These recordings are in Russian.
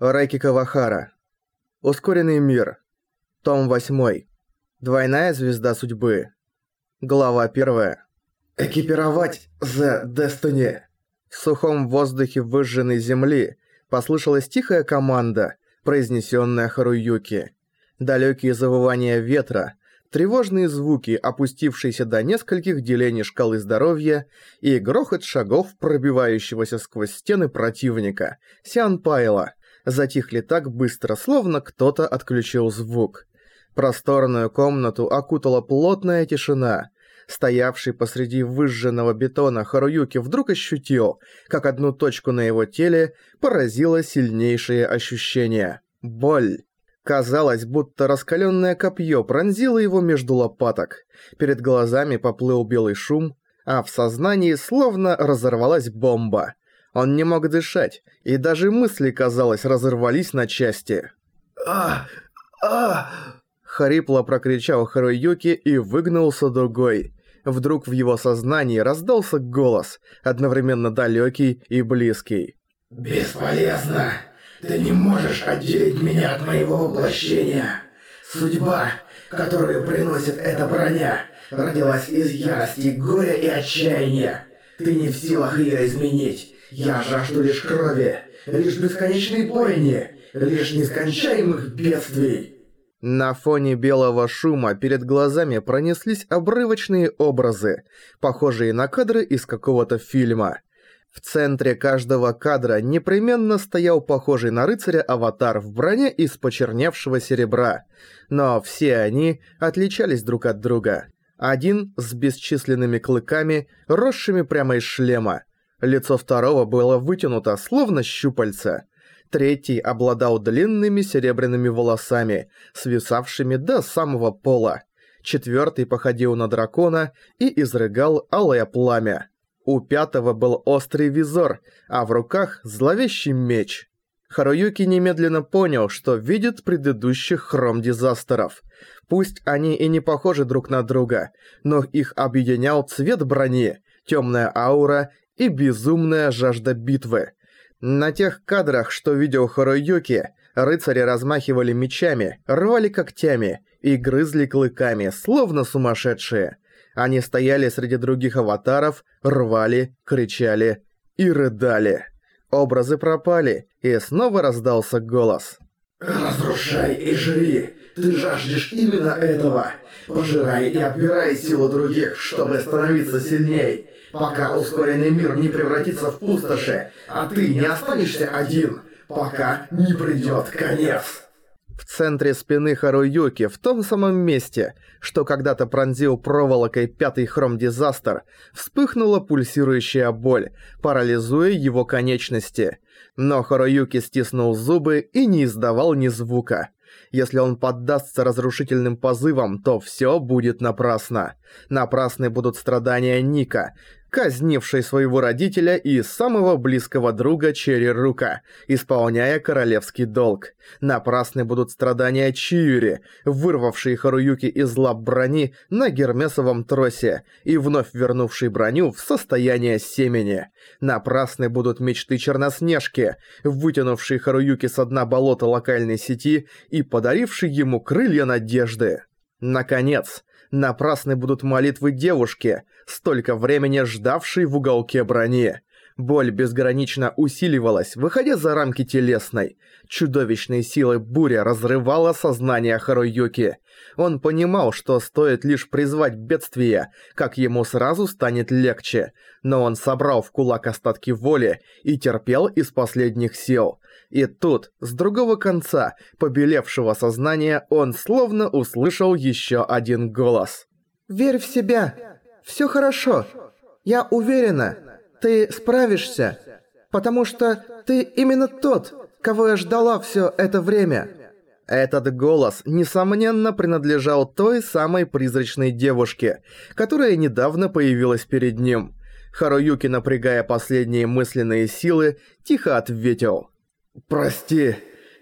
Райки Кавахара. Ускоренный мир. Том 8. Двойная звезда судьбы. Глава 1. Экипировать The Destiny. В сухом воздухе выжженной земли послышалась тихая команда, произнесенная Харуюки. Далекие завывания ветра, тревожные звуки, опустившиеся до нескольких делений шкалы здоровья, и грохот шагов, пробивающегося сквозь стены противника, Сиан Пайла, затихли так быстро, словно кто-то отключил звук. Просторную комнату окутала плотная тишина. Стоявший посреди выжженного бетона Харуюки вдруг ощутил, как одну точку на его теле поразило сильнейшее ощущение – боль. Казалось, будто раскаленное копье пронзило его между лопаток. Перед глазами поплыл белый шум, а в сознании словно разорвалась бомба. Он не мог дышать, и даже мысли, казалось, разорвались на части. «А! А!» Хрипло прокричал Харуюки и выгнулся дугой. Вдруг в его сознании раздался голос, одновременно далекий и близкий. «Бесполезно!» Ты не можешь отделить меня от моего воплощения. Судьба, которую приносит эта броня, родилась из ярости, горя и отчаяния. Ты не в силах ее изменить. Я жажду лишь крови, лишь бесконечной бойни, лишь нескончаемых бедствий. На фоне белого шума перед глазами пронеслись обрывочные образы, похожие на кадры из какого-то фильма. В центре каждого кадра непременно стоял похожий на рыцаря аватар в броне из почерневшего серебра, но все они отличались друг от друга. Один с бесчисленными клыками, росшими прямо из шлема. Лицо второго было вытянуто, словно щупальца. Третий обладал длинными серебряными волосами, свисавшими до самого пола. Четвертый походил на дракона и изрыгал алое пламя. У пятого был острый визор, а в руках зловещий меч. Харуюки немедленно понял, что видит предыдущих хром-дизастеров. Пусть они и не похожи друг на друга, но их объединял цвет брони, темная аура и безумная жажда битвы. На тех кадрах, что видел Харуюки, рыцари размахивали мечами, рвали когтями и грызли клыками, словно сумасшедшие – они стояли среди других аватаров, рвали, кричали и рыдали. Образы пропали, и снова раздался голос. «Разрушай и жри! Ты жаждешь именно этого! Пожирай и отбирай силу других, чтобы становиться сильней, пока ускоренный мир не превратится в пустоши, а ты не останешься один, пока не придет конец!» В центре спины Харуюки, в том самом месте, что когда-то пронзил проволокой пятый хром-дизастер, вспыхнула пульсирующая боль, парализуя его конечности. Но Харуюки стиснул зубы и не издавал ни звука. Если он поддастся разрушительным позывам, то всё будет напрасно. Напрасны будут страдания Ника, казнившей своего родителя и самого близкого друга Черри Рука, исполняя королевский долг. Напрасны будут страдания Чиюри, вырвавшей Харуюки из лап брони на гермесовом тросе и вновь вернувшей броню в состояние семени. Напрасны будут мечты Черноснежки, вытянувшей Харуюки с дна болота локальной сети и подарившей ему крылья надежды. Наконец, напрасны будут молитвы девушки, столько времени ждавшей в уголке брони. Боль безгранично усиливалась, выходя за рамки телесной. Чудовищной силой буря разрывала сознание Харуюки. Он понимал, что стоит лишь призвать бедствие, как ему сразу станет легче. Но он собрал в кулак остатки воли и терпел из последних сил. И тут, с другого конца, побелевшего сознания, он словно услышал еще один голос. «Верь в себя! Все хорошо! Я уверена, ты справишься, потому что ты именно тот, кого я ждала все это время!» Этот голос, несомненно, принадлежал той самой призрачной девушке, которая недавно появилась перед ним. Харуюки, напрягая последние мысленные силы, тихо ответил. «Прости,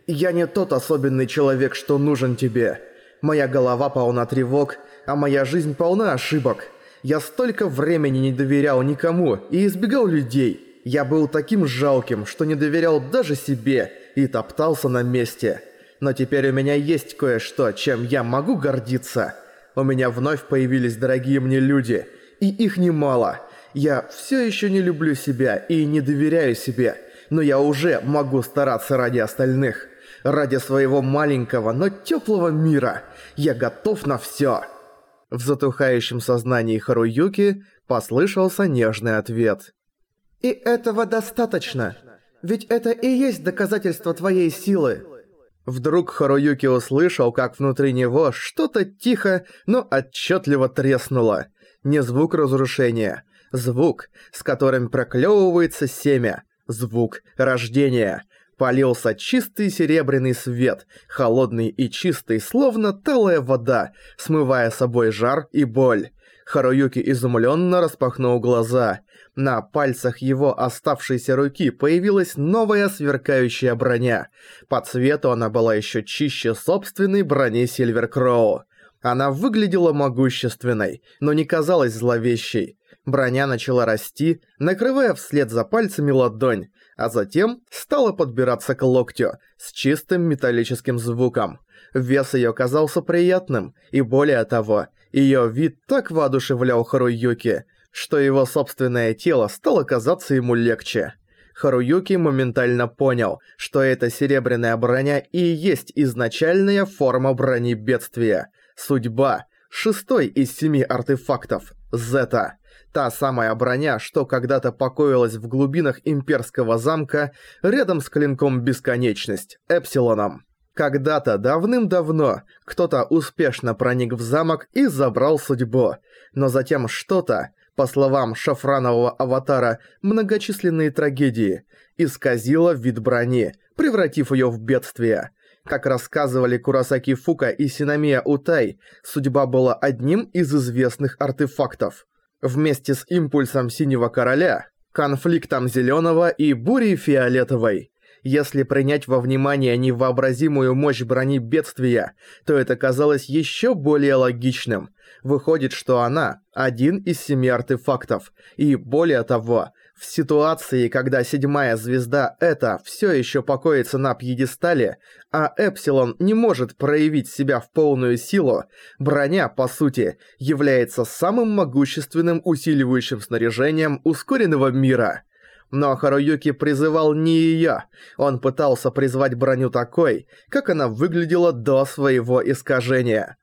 я не тот особенный человек, что нужен тебе. Моя голова полна тревог, а моя жизнь полна ошибок. Я столько времени не доверял никому и избегал людей. Я был таким жалким, что не доверял даже себе, и топтался на месте. Но теперь у меня есть кое-что, чем я могу гордиться. У меня вновь появились дорогие мне люди, и их немало. Я все еще не люблю себя и не доверяю себе, но я уже могу стараться ради остальных. Ради своего маленького, но теплого мира. Я готов на все. В затухающем сознании Харуюки послышался нежный ответ. «И этого достаточно, ведь это и есть доказательство твоей силы». Вдруг Харуюки услышал, как внутри него что-то тихо, но отчетливо треснуло. Не звук разрушения, звук, с которым проклевывается семя, звук рождения. Полился чистый серебряный свет, холодный и чистый, словно талая вода, смывая собой жар и боль. Харуюки изумленно распахнул глаза. На пальцах его оставшейся руки появилась новая сверкающая броня. По цвету она была еще чище собственной брони Сильвер Кроу. Она выглядела могущественной, но не казалась зловещей. Броня начала расти, накрывая вслед за пальцами ладонь, а затем стала подбираться к локтю с чистым металлическим звуком. Вес ее казался приятным, и более того, ее вид так воодушевлял Харуюки, что его собственное тело стало казаться ему легче. Харуюки моментально понял, что эта серебряная броня и есть изначальная форма брони бедствия. Судьба. Шестой из семи артефактов. Зета. Та самая броня, что когда-то покоилась в глубинах имперского замка рядом с клинком Бесконечность, Эпсилоном. Когда-то давным-давно кто-то успешно проник в замок и забрал судьбу, но затем что-то, по словам шафранового аватара, многочисленные трагедии, исказило вид брони, превратив ее в бедствие. Как рассказывали Курасаки Фука и Синамия Утай, судьба была одним из известных артефактов. Вместе с импульсом Синего Короля, конфликтом Зеленого и бурей Фиолетовой – если принять во внимание невообразимую мощь брони бедствия, то это казалось еще более логичным. Выходит, что она – один из семи артефактов. И более того, в ситуации, когда седьмая звезда это все еще покоится на пьедестале, а Эпсилон не может проявить себя в полную силу, броня, по сути, является самым могущественным усиливающим снаряжением ускоренного мира – но Харуюки призывал не её. Он пытался призвать броню такой, как она выглядела до своего искажения.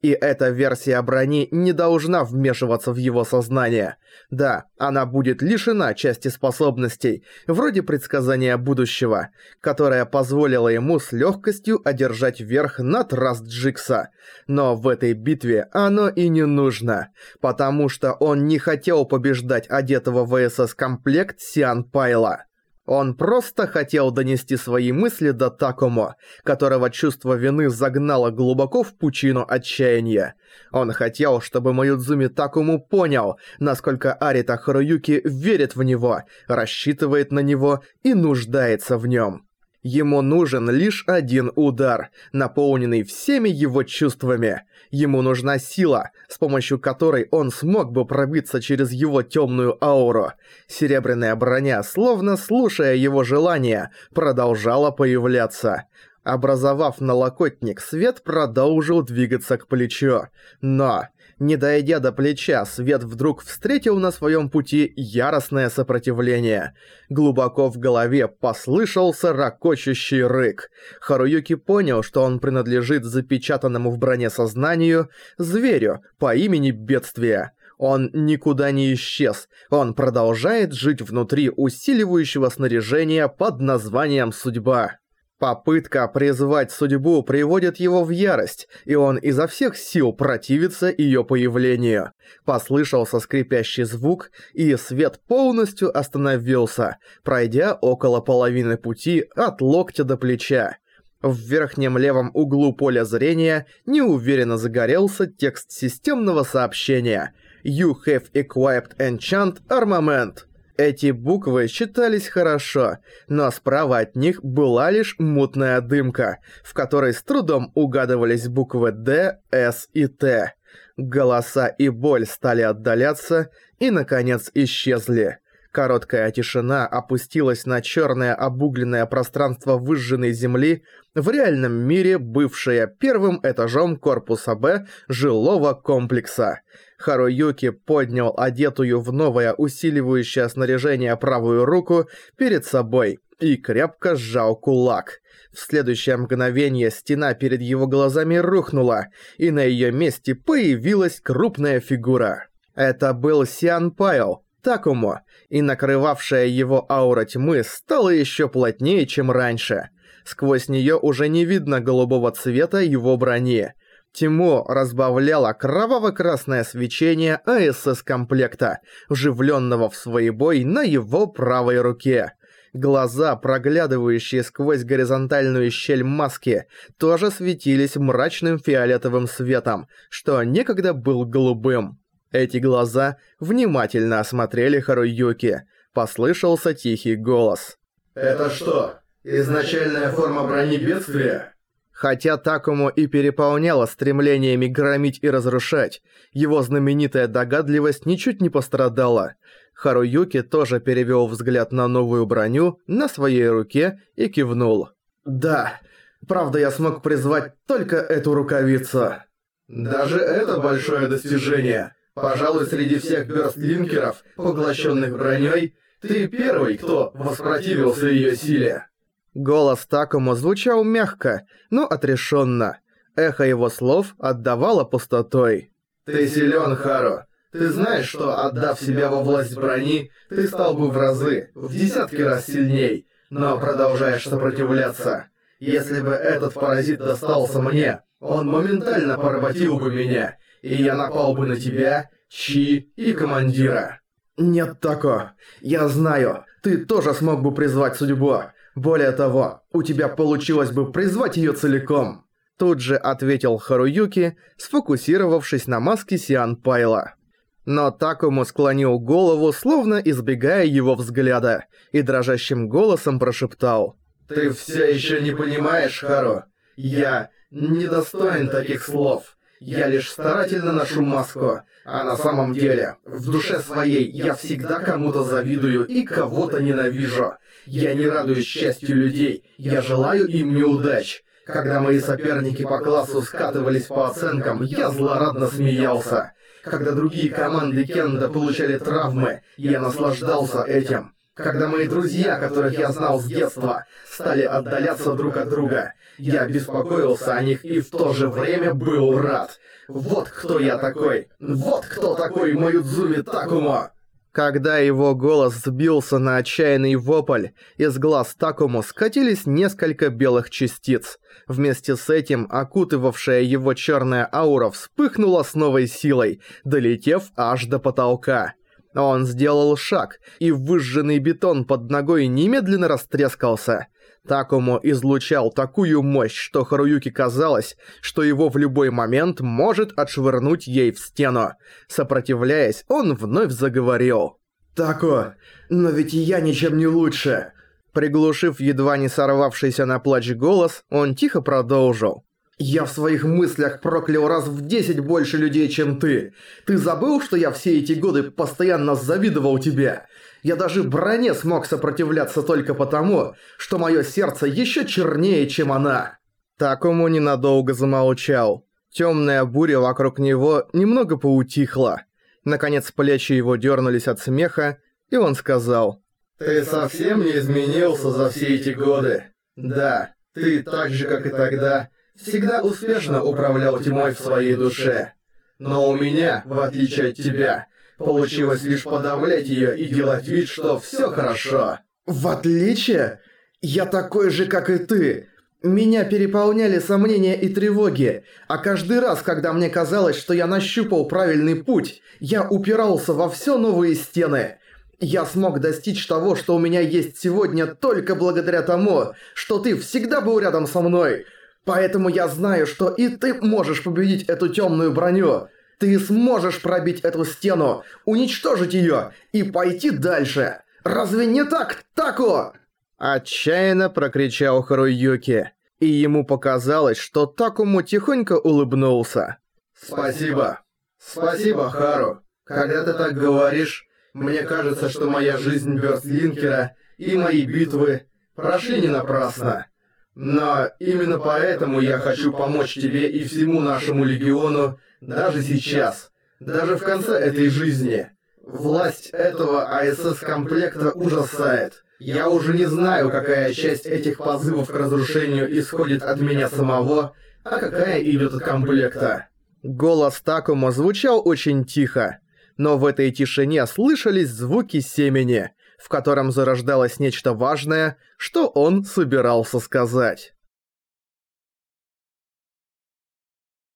И эта версия брони не должна вмешиваться в его сознание. Да, она будет лишена части способностей, вроде предсказания будущего, которая позволила ему с легкостью одержать верх над Раст Джикса. Но в этой битве оно и не нужно, потому что он не хотел побеждать одетого в ВСС-комплект Сиан Пайла. Он просто хотел донести свои мысли до Такому, которого чувство вины загнало глубоко в пучину отчаяния. Он хотел, чтобы Маюдзуми Такому понял, насколько Арита Харуюки верит в него, рассчитывает на него и нуждается в нем. Ему нужен лишь один удар, наполненный всеми его чувствами. Ему нужна сила, с помощью которой он смог бы пробиться через его темную ауру. Серебряная броня, словно слушая его желания, продолжала появляться. Образовав налокотник, свет продолжил двигаться к плечу. Но не дойдя до плеча, Свет вдруг встретил на своем пути яростное сопротивление. Глубоко в голове послышался ракочущий рык. Харуюки понял, что он принадлежит запечатанному в броне сознанию зверю по имени Бедствие. Он никуда не исчез, он продолжает жить внутри усиливающего снаряжения под названием «Судьба». Попытка призвать судьбу приводит его в ярость, и он изо всех сил противится ее появлению. Послышался скрипящий звук, и свет полностью остановился, пройдя около половины пути от локтя до плеча. В верхнем левом углу поля зрения неуверенно загорелся текст системного сообщения «You have equipped enchant armament». Эти буквы читались хорошо, но справа от них была лишь мутная дымка, в которой с трудом угадывались буквы «Д», «С» и «Т». Голоса и боль стали отдаляться и, наконец, исчезли. Короткая тишина опустилась на черное обугленное пространство выжженной земли, в реальном мире бывшее первым этажом корпуса Б жилого комплекса. Харуюки поднял одетую в новое усиливающее снаряжение правую руку перед собой и крепко сжал кулак. В следующее мгновение стена перед его глазами рухнула, и на ее месте появилась крупная фигура. Это был Сиан Пайл, Такому, и накрывавшая его аура тьмы стала еще плотнее, чем раньше. Сквозь нее уже не видно голубого цвета его брони. Тьму разбавляло кроваво-красное свечение АСС-комплекта, вживленного в свой бой на его правой руке. Глаза, проглядывающие сквозь горизонтальную щель маски, тоже светились мрачным фиолетовым светом, что некогда был голубым. Эти глаза внимательно осмотрели Харуюки. Послышался тихий голос. «Это что, изначальная форма брони бедствия?» Хотя Такому и переполняло стремлениями громить и разрушать, его знаменитая догадливость ничуть не пострадала. Харуюки тоже перевел взгляд на новую броню на своей руке и кивнул. «Да, правда я смог призвать только эту рукавицу». «Даже это большое достижение. Пожалуй, среди всех бёрстлинкеров, поглощенных броней, ты первый, кто воспротивился ее силе». Голос Такому звучал мягко, но отрешенно. Эхо его слов отдавало пустотой. «Ты силен, Хару. Ты знаешь, что, отдав себя во власть брони, ты стал бы в разы, в десятки раз сильней, но продолжаешь сопротивляться. Если бы этот паразит достался мне, он моментально поработил бы меня, и я напал бы на тебя, Чи и командира». «Нет, Тако, я знаю, ты тоже смог бы призвать судьбу. Более того, у тебя получилось бы призвать её целиком. Тут же ответил Харуюки, сфокусировавшись на маске Сиан Пайла. Но Такому склонил голову, словно избегая его взгляда, и дрожащим голосом прошептал. «Ты все еще не понимаешь, Хару? Я недостоин таких слов. Я лишь старательно ношу маску, а на самом деле, в душе своей я всегда кому-то завидую и кого-то ненавижу. Я не радуюсь счастью людей, я желаю им неудач. Когда мои соперники по классу скатывались по оценкам, я злорадно смеялся. Когда другие команды Кенда получали травмы, я наслаждался этим. Когда мои друзья, которых я знал с детства, стали отдаляться друг от друга, я беспокоился о них и в то же время был рад. Вот кто я такой. Вот кто такой Маюдзуми Такумо. Когда его голос сбился на отчаянный вопль, из глаз Такому скатились несколько белых частиц. Вместе с этим окутывавшая его черная аура вспыхнула с новой силой, долетев аж до потолка. Он сделал шаг, и выжженный бетон под ногой немедленно растрескался. Такому излучал такую мощь, что Харуюке казалось, что его в любой момент может отшвырнуть ей в стену. Сопротивляясь, он вновь заговорил. «Тако, но ведь я ничем не лучше!» Приглушив едва не сорвавшийся на плач голос, он тихо продолжил. «Я в своих мыслях проклял раз в десять больше людей, чем ты. Ты забыл, что я все эти годы постоянно завидовал тебе? Я даже броне смог сопротивляться только потому, что мое сердце еще чернее, чем она». Такому ненадолго замолчал. Темная буря вокруг него немного поутихла. Наконец плечи его дернулись от смеха, и он сказал. «Ты совсем не изменился за все эти годы. Да, ты так же, как и тогда, всегда успешно управлял тьмой в своей душе. Но у меня, в отличие от тебя, Получилось лишь подавлять ее и делать вид, что все хорошо. В отличие? Я такой же, как и ты. Меня переполняли сомнения и тревоги, а каждый раз, когда мне казалось, что я нащупал правильный путь, я упирался во все новые стены. Я смог достичь того, что у меня есть сегодня только благодаря тому, что ты всегда был рядом со мной. Поэтому я знаю, что и ты можешь победить эту темную броню. Ты сможешь пробить эту стену, уничтожить ее и пойти дальше. Разве не так, Тако?» Отчаянно прокричал Харуюки, и ему показалось, что Такому тихонько улыбнулся. «Спасибо. Спасибо, Хару. Когда ты так говоришь, Мне кажется, что моя жизнь Бёрстлинкера и мои битвы прошли не напрасно. Но именно поэтому я хочу помочь тебе и всему нашему легиону даже сейчас, даже в конце этой жизни. Власть этого АСС-комплекта ужасает. Я уже не знаю, какая часть этих позывов к разрушению исходит от меня самого, а какая идет от комплекта. Голос Такума звучал очень тихо, но в этой тишине слышались звуки семени, в котором зарождалось нечто важное, что он собирался сказать.